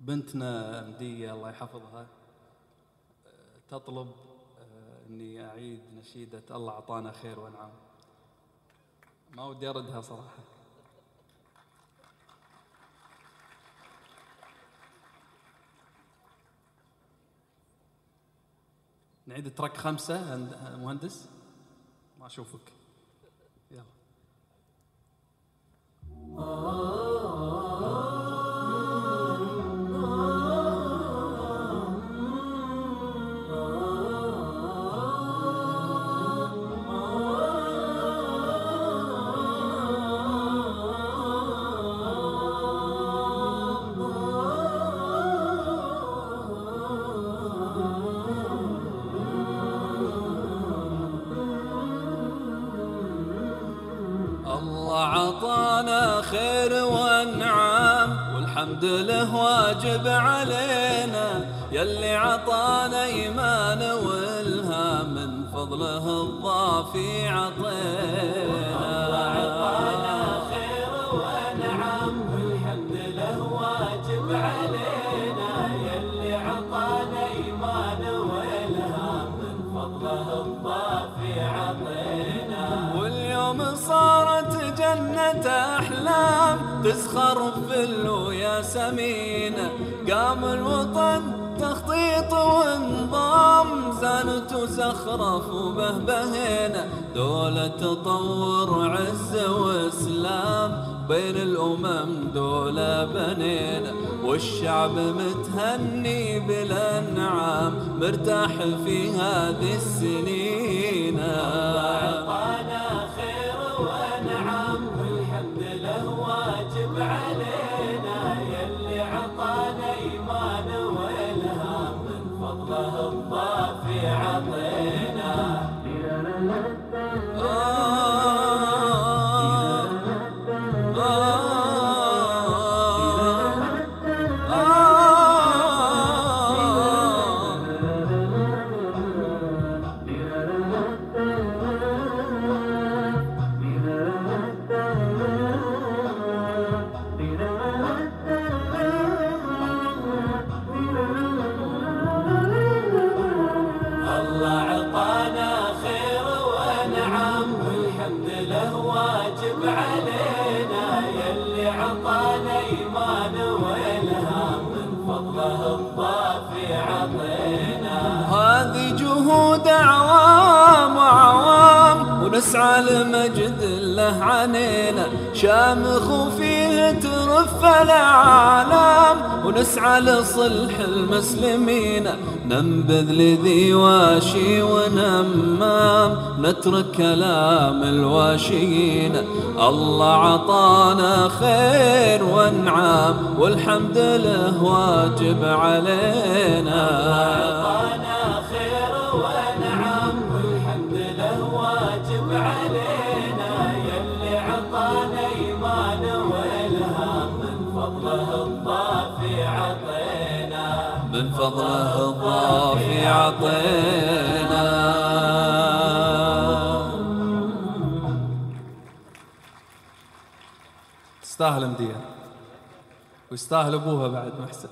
بنتنا مدية الله يحفظها تطلب آه، إني أعيد نشيدة الله أعطانا خير وانعام ما ودي أردها صراحة. نعيد ترك خمسة مهندس؟ ما أشوفك. يلا. عطانا خير وانعام والحمد له واجب علينا. يلي عطانا إيمان والهام من فضله الضافي عطينا. جنة أحلام. تزخر في يا سمينة. قام الوطن تخطيط وانضام زانت وزخرف وبهبهنا دولة تطور عز وإسلام. بين الأمم دولة بنينا والشعب متهني بالأنعام. مرتاح في هذه السنين الله يلي عطانا إيمان وإلهام من فضله الضافي عطينا هذه جهود أعوام ونسعى لمجد له عنينا. شامخ وفيه ترف الأعلام ونسعى لصلح المسلمين. ننبذ لذي واشي ونمام نترك كلام الواشيين. الله عطانا خير وانعام والحمد له واجب علينا. الضافي عطينا. تستاهل مدية ويستاهل أبوها بعد محسن